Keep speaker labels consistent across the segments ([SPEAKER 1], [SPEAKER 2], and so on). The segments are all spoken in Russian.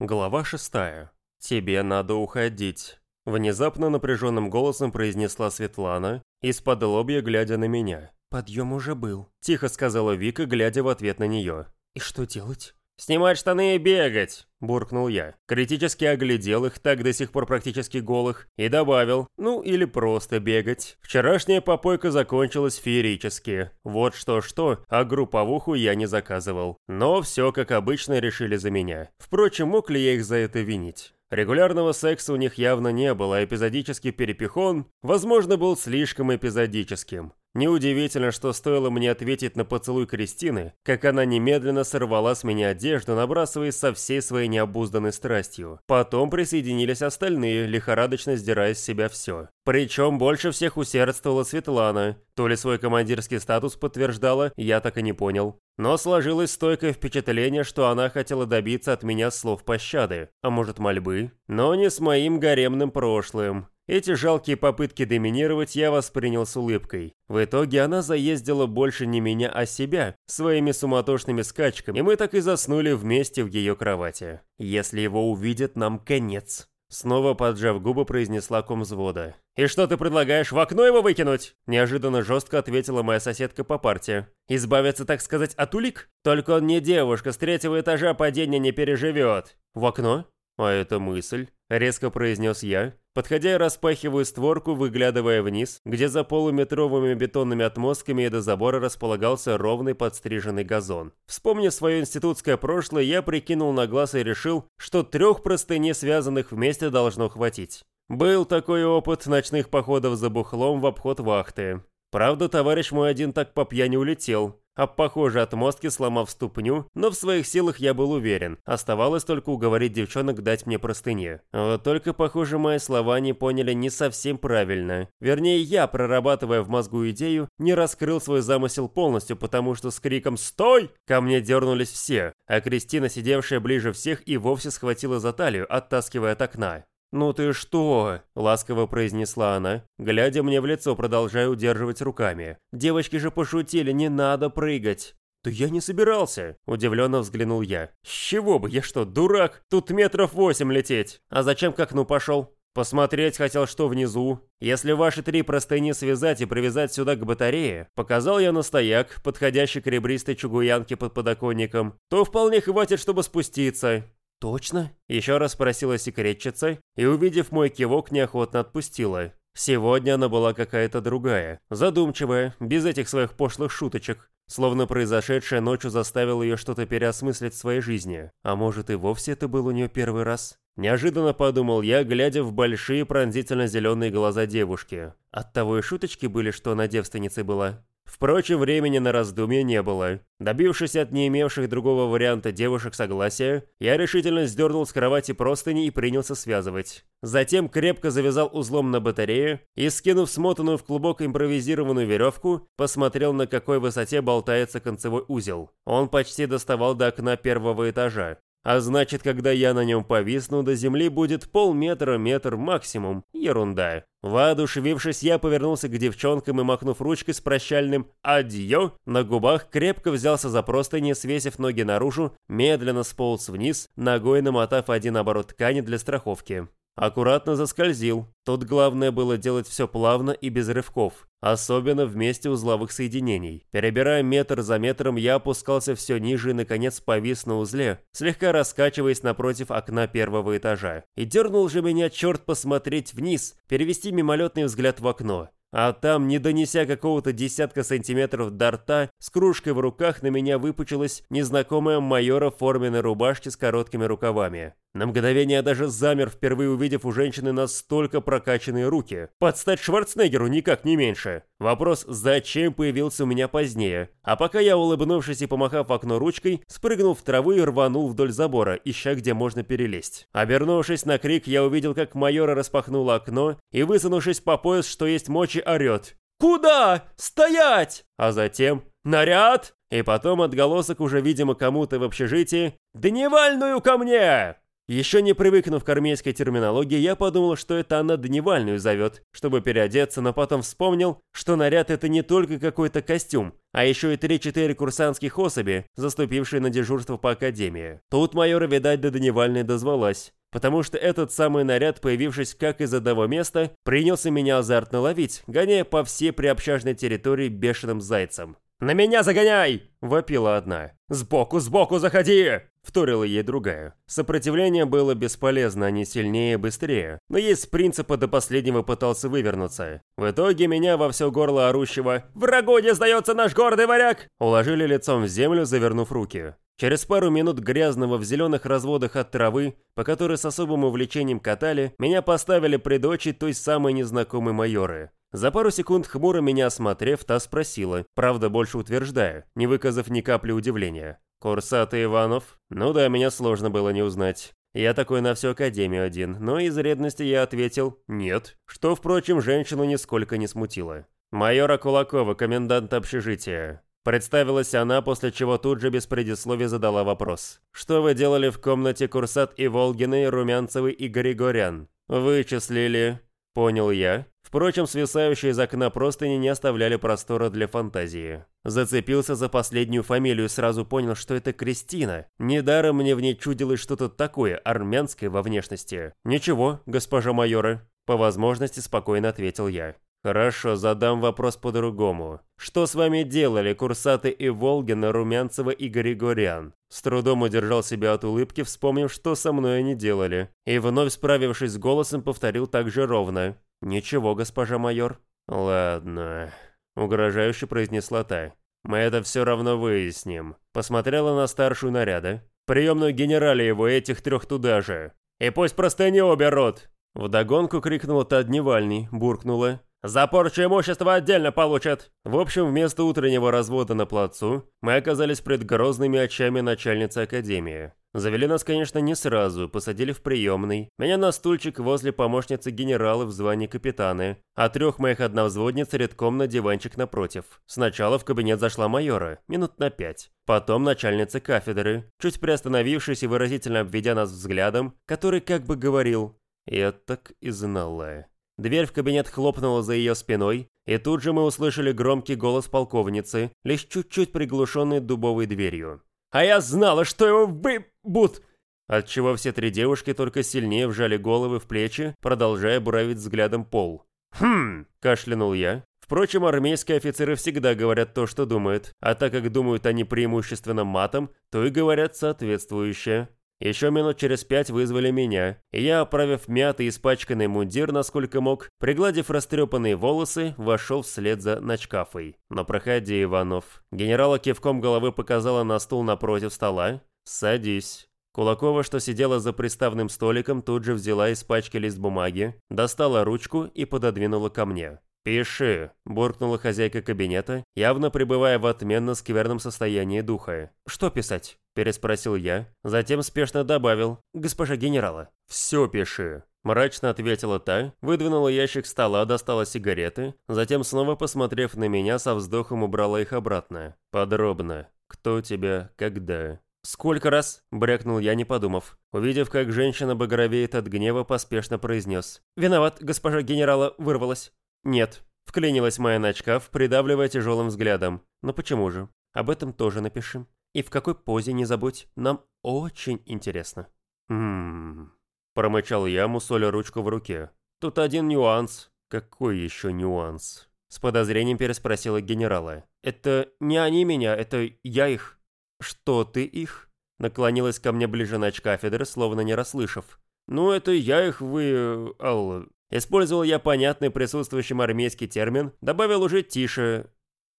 [SPEAKER 1] Глава шестая. «Тебе надо уходить», – внезапно напряженным голосом произнесла Светлана, из-под лобья глядя на меня.
[SPEAKER 2] «Подъем уже был», –
[SPEAKER 1] тихо сказала Вика, глядя в ответ на нее.
[SPEAKER 2] «И что делать?»
[SPEAKER 1] «Снимать штаны и бегать!» – буркнул я. Критически оглядел их, так до сих пор практически голых, и добавил, ну или просто бегать. Вчерашняя попойка закончилась феерически. Вот что-что, а групповуху я не заказывал. Но все, как обычно, решили за меня. Впрочем, мог ли я их за это винить? Регулярного секса у них явно не было, а эпизодический перепихон, возможно, был слишком эпизодическим. Неудивительно, что стоило мне ответить на поцелуй Кристины, как она немедленно сорвала с меня одежду, набрасываясь со всей своей необузданной страстью. Потом присоединились остальные, лихорадочно сдирая с себя все. Причем больше всех усердствовала Светлана. То ли свой командирский статус подтверждала, я так и не понял. Но сложилось стойкое впечатление, что она хотела добиться от меня слов пощады, а может мольбы, но не с моим гаремным прошлым. Эти жалкие попытки доминировать я воспринял с улыбкой. В итоге она заездила больше не меня, а себя, своими суматошными скачками, и мы так и заснули вместе в ее кровати. Если его увидят, нам конец. Снова поджав губы, произнесла комзвода. «И что ты предлагаешь, в окно его выкинуть?» Неожиданно жестко ответила моя соседка по парте. «Избавиться, так сказать, от улик? Только он не девушка, с третьего этажа падения не переживет». «В окно?» «А это мысль», — резко произнес я, подходя и распахиваю створку, выглядывая вниз, где за полуметровыми бетонными отмостками и до забора располагался ровный подстриженный газон. Вспомнив свое институтское прошлое, я прикинул на глаз и решил, что трех простыней, связанных вместе, должно хватить. Был такой опыт ночных походов за бухлом в обход вахты. Правда, товарищ мой один так по пьяни улетел, а похоже отмостки сломав ступню, но в своих силах я был уверен. Оставалось только уговорить девчонок дать мне простыни. Вот только, похоже, мои слова не поняли не совсем правильно. Вернее, я, прорабатывая в мозгу идею, не раскрыл свой замысел полностью, потому что с криком «Стой!» ко мне дернулись все, а Кристина, сидевшая ближе всех, и вовсе схватила за талию, оттаскивая от окна. «Ну ты что?» – ласково произнесла она, глядя мне в лицо, продолжая удерживать руками. «Девочки же пошутили, не надо прыгать!» «Да я не собирался!» – удивленно взглянул я. «С чего бы? Я что, дурак? Тут метров восемь лететь! А зачем к окну пошел?» «Посмотреть хотел, что внизу. Если ваши три простыни связать и привязать сюда к батарее, показал я на стояк, подходящий к ребристой чугуянке под подоконником, то вполне хватит, чтобы спуститься.
[SPEAKER 2] «Точно?»
[SPEAKER 1] – еще раз спросила секретчица и, увидев мой кивок, неохотно отпустила. Сегодня она была какая-то другая, задумчивая, без этих своих пошлых шуточек. Словно произошедшее ночью заставило ее что-то переосмыслить в своей жизни. А может и вовсе это был у нее первый раз? Неожиданно подумал я, глядя в большие пронзительно-зеленые глаза девушки. Оттого и шуточки были, что она девственницей была. Впрочем, времени на раздумье не было. Добившись от не имевших другого варианта девушек согласия, я решительно сдернул с кровати простыни и принялся связывать. Затем крепко завязал узлом на батарее и, скинув смотанную в клубок импровизированную веревку, посмотрел, на какой высоте болтается концевой узел. Он почти доставал до окна первого этажа. А значит, когда я на нем повисну, до земли будет полметра, метр максимум. Ерунда. Воодушевившись, я повернулся к девчонкам и, махнув ручкой с прощальным «Адьё», на губах крепко взялся за простыни, свесив ноги наружу, медленно сполз вниз, ногой намотав один оборот ткани для страховки. Аккуратно заскользил. Тут главное было делать все плавно и без рывков, особенно в месте узловых соединений. Перебирая метр за метром, я опускался все ниже и, наконец, повис на узле, слегка раскачиваясь напротив окна первого этажа. И дернул же меня черт посмотреть вниз, перевести мимолетный взгляд в окно. А там, не донеся какого-то десятка сантиметров до рта, с кружкой в руках на меня выпучилась незнакомая майора в форменной рубашке с короткими рукавами. На мгновение даже замер, впервые увидев у женщины настолько прокачанные руки. Подстать Шварценеггеру никак не меньше. Вопрос «зачем?» появился у меня позднее. А пока я, улыбнувшись и помахав окно ручкой, спрыгнул в траву и рванул вдоль забора, ища где можно перелезть. Обернувшись на крик, я увидел, как майора распахнула окно и, высунувшись по пояс, что есть мочи, орет. «Куда? Стоять!» А затем «Наряд!» И потом отголосок уже, видимо, кому-то в общежитии «Дневальную ко мне!» Еще не привыкнув к армейской терминологии, я подумал, что это она дневальную зовет, чтобы переодеться, но потом вспомнил, что наряд это не только какой-то костюм, а еще и 3-4 курсантских особи, заступившие на дежурство по академии. Тут майора, видать, до дневальной дозвалась потому что этот самый наряд, появившись как из одного места, принялся меня азартно ловить, гоняя по всей приобщажной территории бешеным зайцем. «На меня загоняй!» – вопила одна. «Сбоку, сбоку заходи!» – вторила ей другая. Сопротивление было бесполезно, они сильнее и быстрее. Но есть с принципа до последнего пытался вывернуться. В итоге меня во все горло орущего «Врагу не сдается наш гордый варяг!» уложили лицом в землю, завернув руки. Через пару минут грязного в зеленых разводах от травы, по которой с особым увлечением катали, меня поставили пред очи той самой незнакомой майоры. За пару секунд хмуро меня осмотрев, та спросила, правда больше утверждая, не выказав ни капли удивления. «Курсатый Иванов?» Ну да, меня сложно было не узнать. Я такой на всю Академию один, но из вредности я ответил «нет», что, впрочем, женщину нисколько не смутило. «Майора Кулакова, комендант общежития». Представилась она, после чего тут же без предисловия задала вопрос. «Что вы делали в комнате Курсат и Волгиной, Румянцевой и Григорян?» «Вычислили», — понял я. Впрочем, свисающие из окна простыни не оставляли простора для фантазии. Зацепился за последнюю фамилию и сразу понял, что это Кристина. Недаром мне в ней чудилось что-то такое, армянское во внешности. «Ничего, госпожа майора», — по возможности спокойно ответил я. Хорошо, задам вопрос по-другому. Что с вами делали курсаты и Волгина, Румянцева и Григорян? С трудом удержал себя от улыбки, вспомнив, что со мной они делали. И вновь справившись с голосом, повторил так же ровно. «Ничего, госпожа майор». «Ладно», — угрожающе произнесла та. «Мы это все равно выясним». Посмотрела на старшую наряда. «Приемную генерале его, этих трех туда же. И пусть простыни уберут!» Вдогонку крикнула та дневальный, буркнула. За порчу имущества отдельно получат!» В общем, вместо утреннего развода на плацу, мы оказались пред грозными очами начальницы академии. Завели нас, конечно, не сразу, посадили в приемный. Меня на стульчик возле помощницы генерала в звании капитаны, а трех моих одновзводниц редком на диванчик напротив. Сначала в кабинет зашла майора, минут на пять. Потом начальница кафедры, чуть приостановившись и выразительно обведя нас взглядом, который как бы говорил «Я так и знала». Дверь в кабинет хлопнула за ее спиной, и тут же мы услышали громкий голос полковницы, лишь чуть-чуть приглушенный дубовой дверью. «А я знала, что его выбут!» Отчего все три девушки только сильнее вжали головы в плечи, продолжая буравить взглядом пол. «Хм!» – кашлянул я. Впрочем, армейские офицеры всегда говорят то, что думают, а так как думают они преимущественно матом, то и говорят соответствующее. Еще минут через пять вызвали меня, и я, оправив мятый испачканный мундир, насколько мог, пригладив растрепанные волосы, вошел вслед за ночкафой. Но проходи, Иванов. Генерала кивком головы показала на стул напротив стола. «Садись». Кулакова, что сидела за приставным столиком, тут же взяла из пачки лист бумаги, достала ручку и пододвинула ко мне. «Пиши», – буркнула хозяйка кабинета, явно пребывая в отменно скверном состоянии духа. «Что писать?» – переспросил я, затем спешно добавил «Госпожа генерала». «Все пиши», – мрачно ответила та, выдвинула ящик стола, достала сигареты, затем снова посмотрев на меня, со вздохом убрала их обратно. «Подробно. Кто тебя, когда?» «Сколько раз?» – брякнул я, не подумав. Увидев, как женщина багровеет от гнева, поспешно произнес. «Виноват, госпожа генерала вырвалась». «Нет», — вклинилась моя ночкав, придавливая тяжелым взглядом. «Но почему же? Об этом тоже напишем. И в какой позе, не забудь, нам очень интересно». «Ммм...» — промычал я, мусоля ручку в руке. «Тут один нюанс». «Какой еще нюанс?» С подозрением переспросила генерала. «Это не они меня, это я их». «Что ты их?» Наклонилась ко мне ближе ночкафедры, словно не расслышав. «Ну, это я их вы... Ал... Использовал я понятный присутствующим армейский термин, добавил уже тише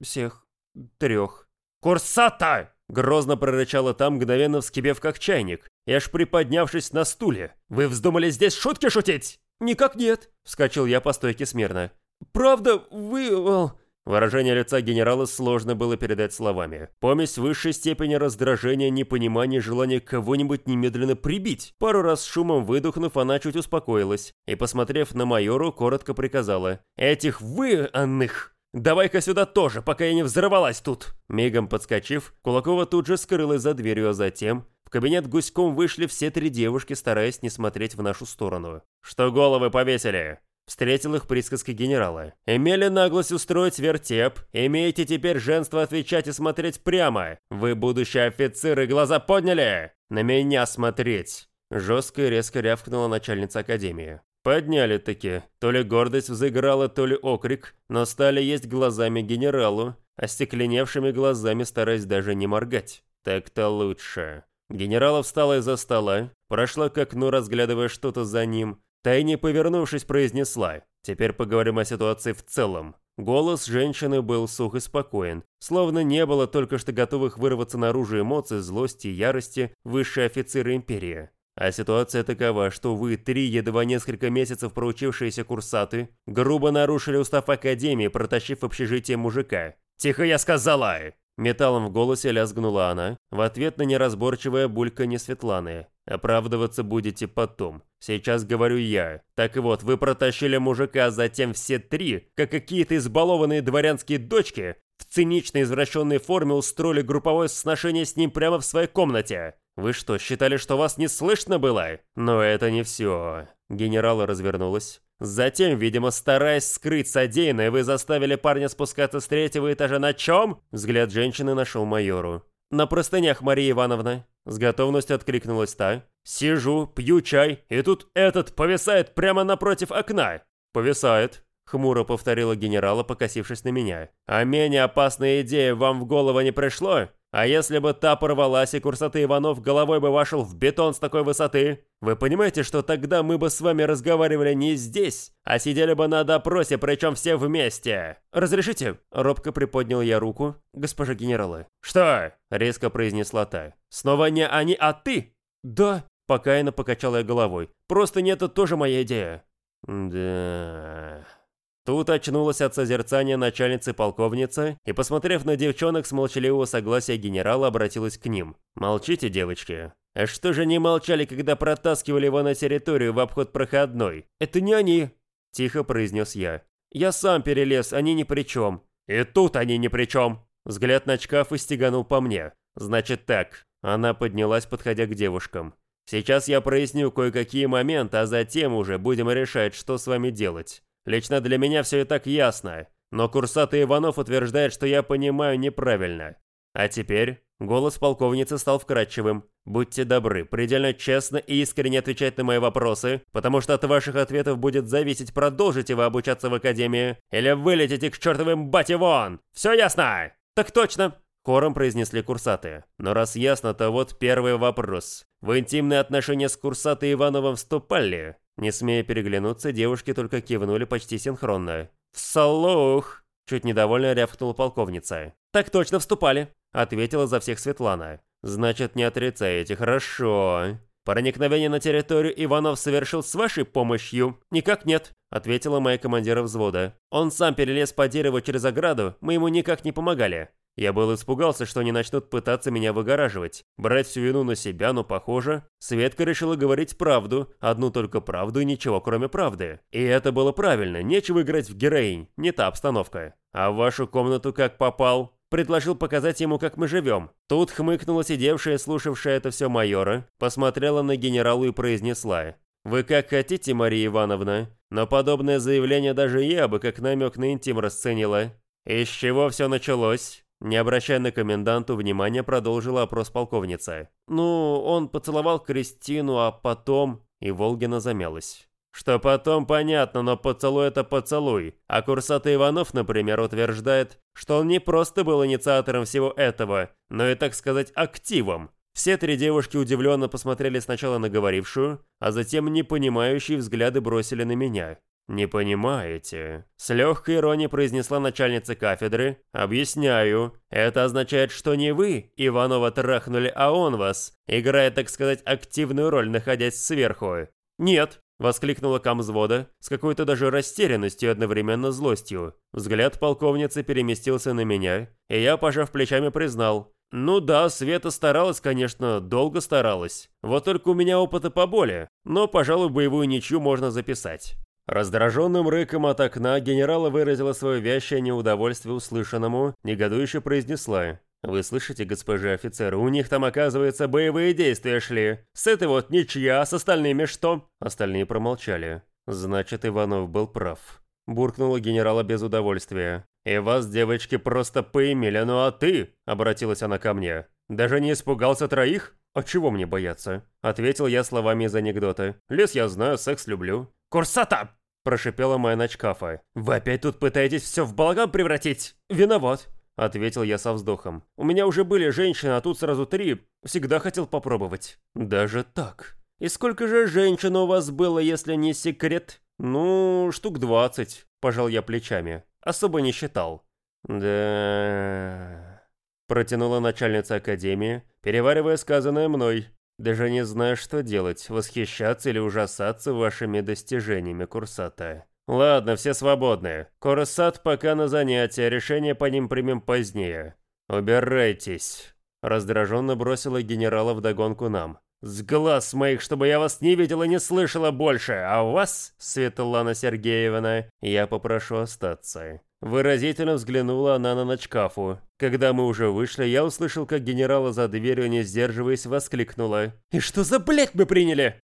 [SPEAKER 1] всех трех. «Курсата!» — грозно прорычала там, мгновенно вскипев как чайник, и аж приподнявшись на стуле. «Вы вздумали здесь шутки шутить?» «Никак нет», — вскочил я по стойке смирно. «Правда, вы...» Выражение лица генерала сложно было передать словами. Помесь высшей степени раздражения, непонимания, желания кого-нибудь немедленно прибить. Пару раз шумом выдохнув, она чуть успокоилась и, посмотрев на майору, коротко приказала. «Этих вы, Анных!» «Давай-ка сюда тоже, пока я не взорвалась тут!» Мигом подскочив, Кулакова тут же скрылась за дверью, а затем В кабинет гуськом вышли все три девушки, стараясь не смотреть в нашу сторону. «Что головы повесили?» Встретил их присказки генерала. «Имели наглость устроить вертеп, имеете теперь женство отвечать и смотреть прямо. Вы, будущие офицеры, глаза подняли? На меня смотреть!» Жестко и резко рявкнула начальница академии. Подняли-таки. То ли гордость взыграла, то ли окрик, но стали есть глазами генералу, остекленевшими глазами стараясь даже не моргать. Так-то лучше. Генерала встала из-за стола, прошла к окну, разглядывая что-то за ним, Тайне повернувшись, произнесла. «Теперь поговорим о ситуации в целом». Голос женщины был сух и спокоен, словно не было только что готовых вырваться наружу эмоций злости и ярости высшие офицеры Империи. А ситуация такова, что вы, три едва несколько месяцев проучившиеся курсаты, грубо нарушили устав Академии, протащив в общежитие мужика. «Тихо, я сказала!» Металлом в голосе лязгнула она, в ответ на неразборчивое бульканье Светланы. «Оправдываться будете потом. Сейчас говорю я. Так вот, вы протащили мужика, а затем все три, как какие-то избалованные дворянские дочки, в циничной извращенной форме устроили групповое сношение с ним прямо в своей комнате. Вы что, считали, что вас не слышно было? Но это не все». Генерал развернулась, Затем, видимо, стараясь скрыть содеянное, вы заставили парня спускаться с третьего этажа на чем? Взгляд женщины нашел майору. На простынях, Мария Ивановна. С готовностью откликнулась та. Сижу, пью чай, и тут этот повисает прямо напротив окна. Повисает. Хмуро повторила генерала, покосившись на меня. «А менее опасная идея вам в голову не пришло? А если бы та порвалась и курсатый Иванов головой бы вошел в бетон с такой высоты? Вы понимаете, что тогда мы бы с вами разговаривали не здесь, а сидели бы на допросе, причем все вместе? Разрешите?» Робко приподнял я руку, госпожа генерала. «Что?» — резко произнесла та. «Снова не они, а ты?» «Да», — покаянно покачал я головой. «Просто не это тоже моя идея». «Да...» Тут очнулась от созерцания начальницы-полковницы и, посмотрев на девчонок с молчаливого согласия генерала, обратилась к ним. «Молчите, девочки. А что же не молчали, когда протаскивали его на территорию в обход проходной?» «Это не они!» – тихо произнес я. «Я сам перелез, они ни при чем». «И тут они ни при чем!» Взгляд на шкаф и стеганул по мне. «Значит так». Она поднялась, подходя к девушкам. «Сейчас я проясню кое-какие моменты, а затем уже будем решать, что с вами делать. Лично для меня все и так ясно, но курсатый Иванов утверждает, что я понимаю неправильно. А теперь голос полковницы стал вкрадчивым. Будьте добры, предельно честно и искренне отвечать на мои вопросы, потому что от ваших ответов будет зависеть, продолжите вы обучаться в академии или вылетите к чертовым бате вон. Все ясно? Так точно. Хором произнесли курсаты. Но раз ясно, то вот первый вопрос. В интимные отношения с курсатой Ивановым вступали? Не смея переглянуться, девушки только кивнули почти синхронно. «Вслух!» – чуть недовольно рявкнула полковница. «Так точно вступали!» – ответила за всех Светлана. «Значит, не отрицаете, хорошо. Проникновение на территорию Иванов совершил с вашей помощью?» «Никак нет», – ответила моя командира взвода. «Он сам перелез по дереву через ограду, мы ему никак не помогали. Я был испугался, что они начнут пытаться меня выгораживать, брать всю вину на себя, но похоже, Светка решила говорить правду, одну только правду и ничего кроме правды. И это было правильно, нечего играть в героинь, не та обстановка. А в вашу комнату как попал? Предложил показать ему, как мы живем. Тут хмыкнула сидевшая, слушавшая это все майора, посмотрела на генералу и произнесла. «Вы как хотите, Мария Ивановна, но подобное заявление даже я бы как намек на интим расценила. Из чего все началось?» Не обращая на коменданту внимания, продолжила опрос полковница. «Ну, он поцеловал Кристину, а потом...» И Волгина замялась. Что потом понятно, но поцелуй это поцелуй. А курсатый Иванов, например, утверждает, что он не просто был инициатором всего этого, но и, так сказать, активом. Все три девушки удивленно посмотрели сначала на говорившую, а затем непонимающие взгляды бросили на меня. «Не понимаете?» С легкой иронией произнесла начальница кафедры. «Объясняю. Это означает, что не вы Иванова трахнули, а он вас, играя, так сказать, активную роль, находясь сверху». «Нет», — воскликнула комзвода, с какой-то даже растерянностью и одновременно злостью. Взгляд полковницы переместился на меня, и я, пожав плечами, признал. «Ну да, Света старалась, конечно, долго старалась. Вот только у меня опыта поболее, но, пожалуй, боевую ничью можно записать». Раздраженным рыком от окна генерала выразила свое вящее неудовольствие услышанному, негодующе произнесла. Вы слышите, госпожи офицеры, у них там, оказывается, боевые действия шли. С этой вот ничья, с остальными что?» Остальные промолчали. Значит, Иванов был прав. Буркнула генерала без удовольствия. «И вас, девочки, просто поимели, ну а ты?» Обратилась она ко мне. «Даже не испугался троих?» «А чего мне бояться?» Ответил я словами из анекдота. «Лес я знаю, секс люблю». «Курсата!» Прошипела моя ночкафа. «Вы опять тут пытаетесь все в балаган превратить?» «Виноват», — ответил я со вздохом. «У меня уже были женщины, а тут сразу три. Всегда хотел попробовать». «Даже так?» «И сколько же женщин у вас было, если не секрет?» «Ну, штук двадцать», — пожал я плечами. Особо не считал. «Да...» Протянула начальница академии, переваривая сказанное мной. Даже не знаю, что делать, восхищаться или ужасаться вашими достижениями, курсата. Ладно, все свободны. Курсат пока на занятия, решение по ним примем позднее. Убирайтесь. Раздраженно бросила генерала вдогонку нам. «С глаз моих, чтобы я вас не видела и не слышала больше, а вас, Светлана Сергеевна, я попрошу остаться». Выразительно взглянула она на ночкафу. Когда мы уже вышли, я услышал, как генерала за дверью, не сдерживаясь, воскликнула. «И что за блядь мы приняли?»